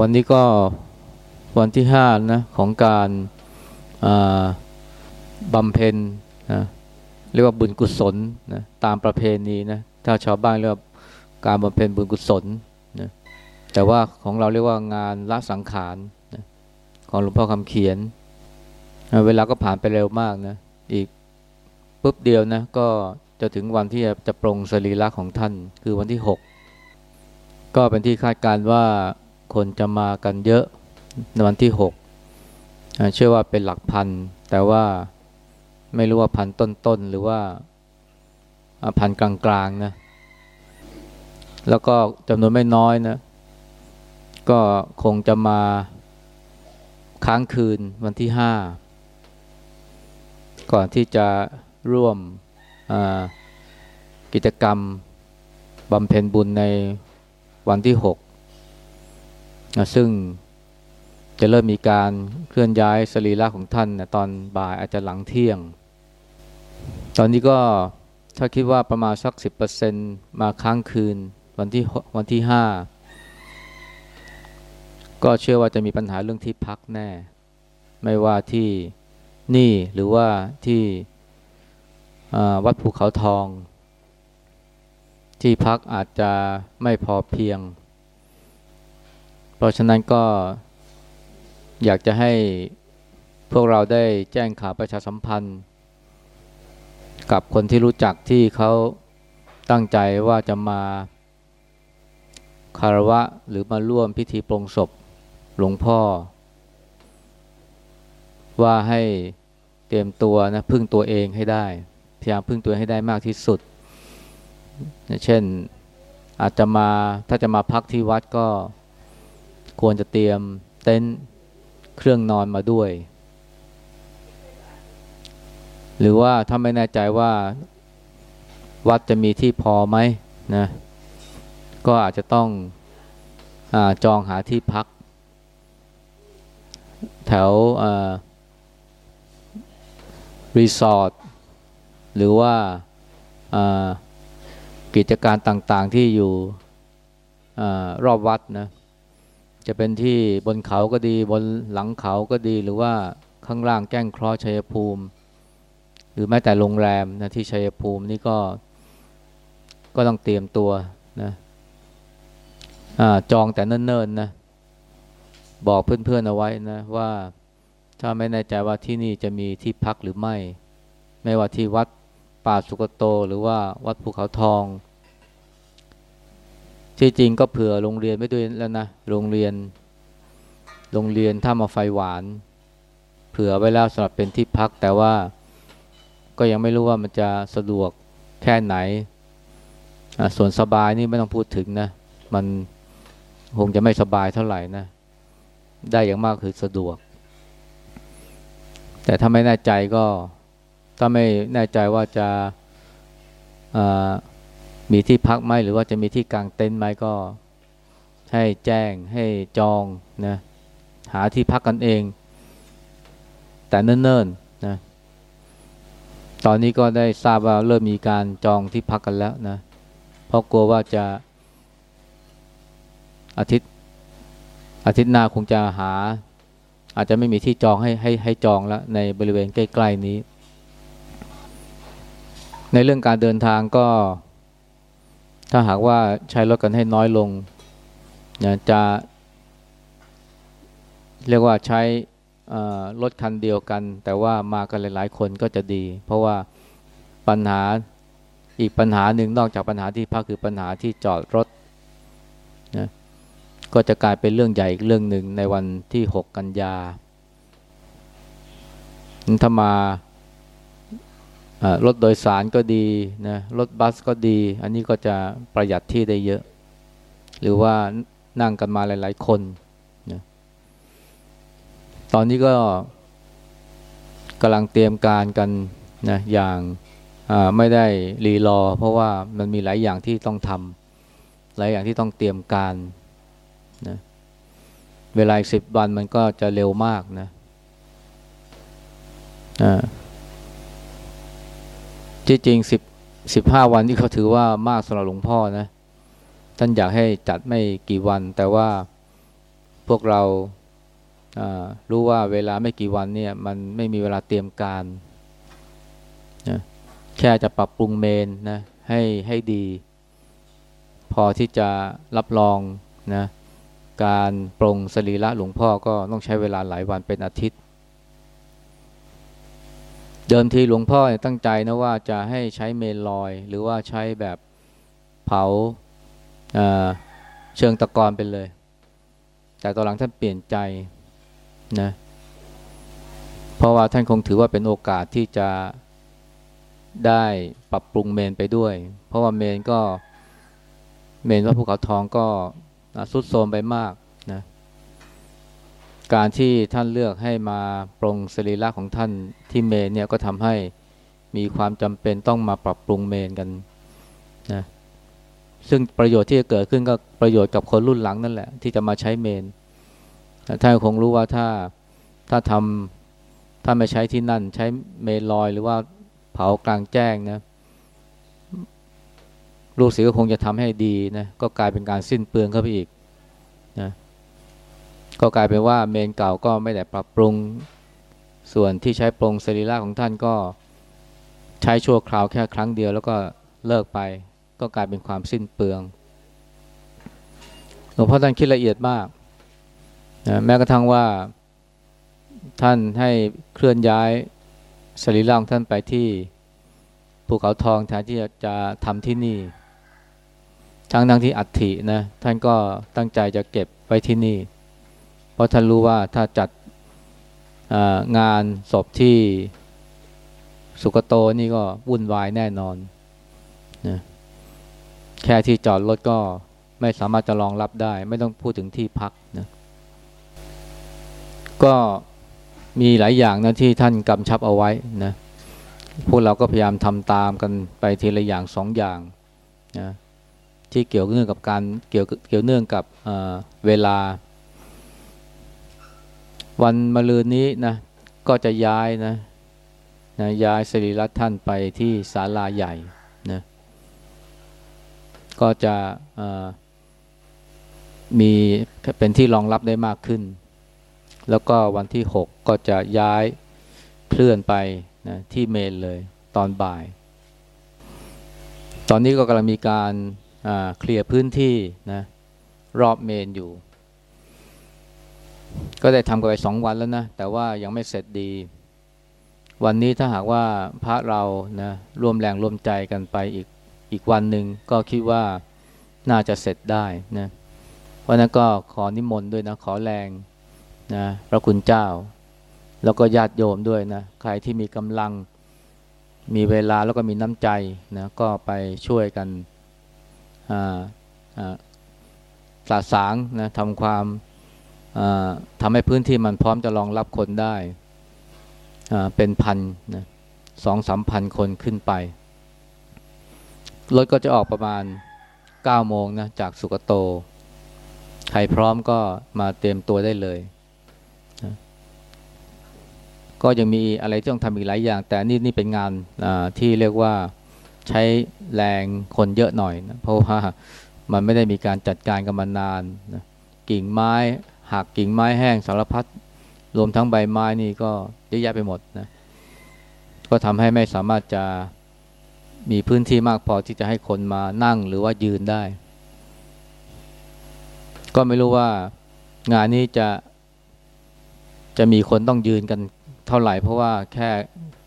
วันนี้ก็วันที่ห้านะของการบำเพ็ญนะเรียกว่าบุญกุศลนะตามประเพณีนะถ้าชาวบ้านเรียกว่าการบำเพ็ญบุญกุศลนะแต่ว่าของเราเรียกว่างานละสังขารนะของหลวงพ่อคำเขียนนะเวลาก็ผ่านไปเร็วมากนะอีกปุ๊บเดียวนะก็จะถึงวันที่จะปรงสรีระของท่าน คือวันที่หกก็เป็นที่คาดการณ์ว่า คนจะมากันเยอะในวันที่หกเชื่อว่าเป็นหลักพัน แต่ว่าไม่รู้ว่าพันต้นๆ หรือว่าพันกลางๆนะแล้วก็จำนวนไม่น้อยนะ ก็คงจะมาค้างคืนวันที่ห้าก่อนที่จะร่วมกิจกรรมบำเพ็ญบุญในวันที่หก ซึ่งจะเริ่มมีการเคลื่อนย้ายสรีระของท่านนะตอนบ่ายอาจจะหลังเที่ยง ตอนนี้ก็ถ้าคิดว่าประมาณสักสิบเปอร์เซ็นมาค้างคืนวันที่วันที่ห้าก็เชื่อว่าจะมีปัญหาเรื่องที่พักแน่ ไม่ว่าที่นี่หรือว่าที่วัดภูเขาทอง ที่พักอาจจะไม่พอเพียง ราะฉะนั้นก็อยากจะให้พวกเราได้แจ้งข่าวประชาสัมพันธ์ กับคนที่รู้จักที่เขาตั้งใจว่าจะมาคารวะหรือมาร่วมพิธีปลงศพหลวงพ่อ ว่าให้เตรียมตัวนะพึ่งตัวเองให้ได้พยายามพึ่งตัวให้ได้มากที่สุด เช่นอาจจะมาถ้าจะมาพักที่วัดก็ ควรจะเตรียมเต็นท์เครื่องนอนมาด้วย หรือว่าถ้าไม่แน่ใจว่าวัดจะมีที่พอไหมนะก็อาจจะต้องอจองหาที่พัก แถวรีสอร์ทหรือว่ากิจการต่างๆที่อยู่อรอบวัดนะ จะเป็นที่บนเขาก็ดีบนหลังเขาก็ดีหรือว่าข้างล่างแก้งครอชัยภูมิ หรือแม้แต่โรงแรมนะที่ชัยภูมินี่ก็ก็ต้องเตรียมตัวนะอจองแต่เนิ่นๆนะบอกเพื่อนๆเอาไว้นะว่าถ้าไม่แน่ใจว่าที่นี่จะมีที่พักหรือไม่ ไม่ว่าที่วัดป่าสุกโต หรือว่าวัดภูเขาทอง ที่จริงก็เผื่อโรงเรียนไม่ด้วยแล้วนะโรงเรียน โรงเรียนถ้ามาไฟหวาน เผื่อไว้แล้วสำหรับเป็นที่พัก แต่ว่าก็ยังไม่รู้ว่ามันจะสะดวกแค่ไหนส่วนสบายนี่ไม่ต้องพูดถึงนะ มันคงจะไม่สบายเท่าไหร่นะ ได้อย่างมากคือสะดวก แต่ถ้าไม่แน่ใจก็ ถ้าไม่แน่ใจว่าจะ มีที่พักไหมหรือว่าจะมีที่กางเต็นท์ไหมก็ให้แจ้งให้จองนะหาที่พักกันเอง แต่เนิ่นๆนะตอนนี้ก็ได้ทราบว่าเริ่มมีการจองที่พักกันแล้วนะเพราะกลัวว่าจะอาทิตย์อาทิตย์หน้าคงจะหา อาจจะไม่มีที่จองให้ให้ให้จองแล้วในบริเวณใกล้ ๆนี้ ในเรื่องการเดินทางก็ ถ้าหากว่าใช้รถกันให้น้อยลงนะจะ เรียกว่าใช้รถคันเดียวกัน แต่ว่ามากันหลาย ๆ คนก็จะดี เพราะว่าปัญหาอีกปัญหาหนึ่งนอกจากปัญหาที่พักคือปัญหาที่จอดรถนะก็จะกลายเป็นเรื่องใหญ่อีกเรื่องหนึ่งในวันที่ 6 กันยาถ้ามา รถโดยสารก็ดีนะรถบัสก็ดี อันนี้ก็จะประหยัดที่ได้เยอะ หรือว่านั่งกันมาหลาย ๆ คนนะตอนนี้ก็กำลังเตรียมการกันนะอย่างไม่ได้รีรอ เพราะว่ามันมีหลายอย่างที่ต้องทำหลายอย่างที่ต้องเตรียมการนะเวลาสิบวันมันก็จะเร็วมากนะอ่า จริงสิบสิบห้าวันที่เขาถือว่ามากสำหรับหลวงพ่อนะท่านอยากให้จัดไม่กี่วัน แต่ว่าพวกเรารู้ว่าเวลาไม่กี่วันเนี่ยมันไม่มีเวลาเตรียมการนะแค่จะปรับปรุงเมนนะให้ให้ดี พอที่จะรับรองนะการปรงสรีระหลวงพ่อก็ต้องใช้เวลาหลายวันเป็นอาทิตย์ เดิมทีหลวงพ่อตั้งใจนะว่าจะให้ใช้เมนลอย หรือว่าใช้แบบเผาเชิงตะกอนไปเลย แต่ตอนหลังท่านเปลี่ยนใจนะเพราะว่าท่านคงถือว่าเป็นโอกาสที่จะได้ปรับปรุงเมนไปด้วย เพราะว่าเมนก็เมนว่าภูเขาทองก็สุดโทมไปมาก การที่ท่านเลือกให้มาปรงสรีระของท่านที่เมนเนี่ยก็ทำให้มีความจำเป็นต้องมาปรับปรุงเมนกันนะซึ่งประโยชน์ที่จะเกิดขึ้นก็ประโยชน์กับคนรุ่นหลังนั่นแหละ ที่จะมาใช้เมนท่านคงรู้ว่าถ้าถ้าทำถ้าไม่ใช้ที่นั่น ใช้เมนลอยหรือว่าเผากลางแจ้งนะลูกศิษย์ก็คงจะทำให้ดีนะก็กลายเป็นการสิ้นเปลืองเข้าไปอีกนะ ก็กลายเป็นว่าเมนเก่าก็ไม่ได้ปรับปรุง ส่วนที่ใช้ปรงสรีระของท่านก็ใช้ชั่วคราวแค่ครั้งเดียว แล้วก็เลิกไป ก็กลายเป็นความสิ้นเปลืองหลวงพ่อท่านคิดละเอียดมากนะแม้กระทั่งว่าท่านให้เคลื่อนย้ายสรีระของท่านไปที่ภูเขาทองแทนที่จะทำที่นี่ทั้งทั้งที่อัฐินะท่านก็ตั้งใจจะเก็บไว้ที่นี่ ราะท่านรู้ว่าถ้าจัดงานศพที่สุกโตนี่ก็วุ่นวายแน่นอนนะแค่ที่จอดรถก็ไม่สามารถจะรองรับได้ ไม่ต้องพูดถึงที่พักนะก็มีหลายอย่างนะที่ท่านกำชับเอาไว้นะพวกเราก็พยายามทำตามกันไปทีละอย่างสองอย่างนะที่เกี่ยวเนื่องกับการเกี่ยวเกี่ยวเนื่องกับเเวลา วันมะรืนนี้นะก็จะย้ายนะนะย้ายสรีระท่านไปที่ศาลาใหญ่นะก็จะมีเป็นที่รองรับได้มากขึ้น แล้วก็วันที่ 6 ก็จะย้ายเคลื่อนไปนะที่เมนเลยตอนบ่าย ตอนนี้ก็กำลังมีการเคลียร์พื้นที่นะรอบเมนอยู่ ก็ได้ทำกันไปสองวันแล้วนะ แต่ว่ายังไม่เสร็จดี วันนี้ถ้าหากว่าพระเรานะร่วมแรงร่วมใจกันไปอีกอีกวันหนึ่งก็คิดว่าน่าจะเสร็จได้นะเพราะนั้นก็ขอนิมนต์ด้วยนะขอแรงนะพระคุณเจ้า แล้วก็ญาติโยมด้วยนะใครที่มีกำลังมีเวลาแล้วก็มีน้ำใจนะก็ไปช่วยกันสาสางนะทำความ ทำให้พื้นที่มันพร้อมจะรองรับคนได้เป็นพันนะสองสามพันคนขึ้นไป รถก็จะออกประมาณ9โมงนะจากสุกโต ใครพร้อมก็มาเตรียมตัวได้เลยก็ยังมีอะไรที่ต้องทำอีกหลายอย่าง แต่นี่นี่เป็นงานที่เรียกว่าใช้แรงคนเยอะหน่อยนะเพราะว่ามันไม่ได้มีการจัดการกันมานานนะกิ่งไม้ หักกิ่งไม้แห้งสารพัดรวมทั้งใบไม้นี่ก็เยอะแยะไปหมดนะก็ทำให้ไม่สามารถจะมีพื้นที่มากพอที่จะให้คนมานั่งหรือว่ายืนได้ ก็ไม่รู้ว่างานนี้จะจะมีคนต้องยืนกันเท่าไหร่ เพราะว่าแค่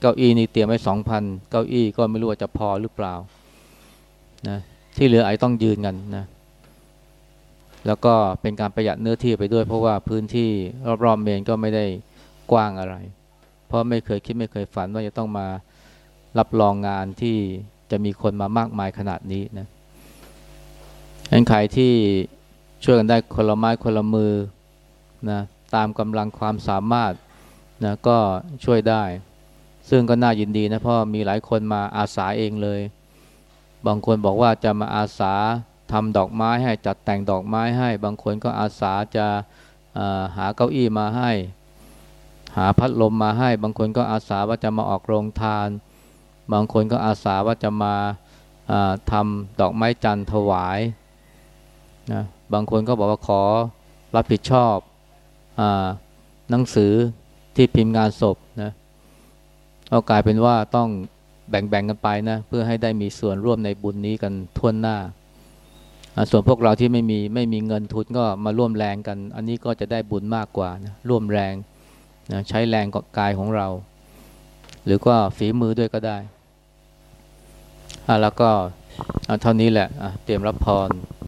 เก้าอี้นี่เตรียมไว้สองพันเก้าอี้ก็ไม่รู้ว่าจะพอหรือเปล่านะที่เหลือไอ้ต้องยืนกันนะ แล้วก็เป็นการประหยัดเนื้อที่ไปด้วย เพราะว่าพื้นที่รอบๆเมนก็ไม่ได้กว้างอะไร เพราะไม่เคยคิดไม่เคยฝันว่าจะต้องมารับรองงานที่จะมีคนมามากมายขนาดนี้นะงั้นใครที่ช่วยกันได้คนละไม้คนละมือนะตามกำลังความสามารถนะก็ช่วยได้ ซึ่งก็น่ายินดีนะเพราะมีหลายคนมาอาสาเองเลย บางคนบอกว่าจะมาอาสา ทำดอกไม้ให้จัดแต่งดอกไม้ให้ บางคนก็อาสาจะหาเก้าอี้มาให้ หาพัดลมมาให้ บางคนก็อาสาว่าจะมาออกโรงทาน บางคนก็อาสาว่าจะมาทำดอกไม้จันทร์ถวายนะบางคนก็บอกว่าขอรับผิดชอบหนังสือที่พิมพ์งานศพนะก็กลายเป็นว่าต้องแบ่งๆกันไปนะเพื่อให้ได้มีส่วนร่วมในบุญนี้กันทั่วหน้า ส่วนพวกเราที่ไม่มีไม่มีเงินทุนก็มาร่วมแรงกัน อันนี้ก็จะได้บุญมากกว่านะร่วมแรงนะใช้แรงกายของเรา หรือก็ฝีมือด้วยก็ได้แล้วก็เท่านี้แหละเตรียมรับพร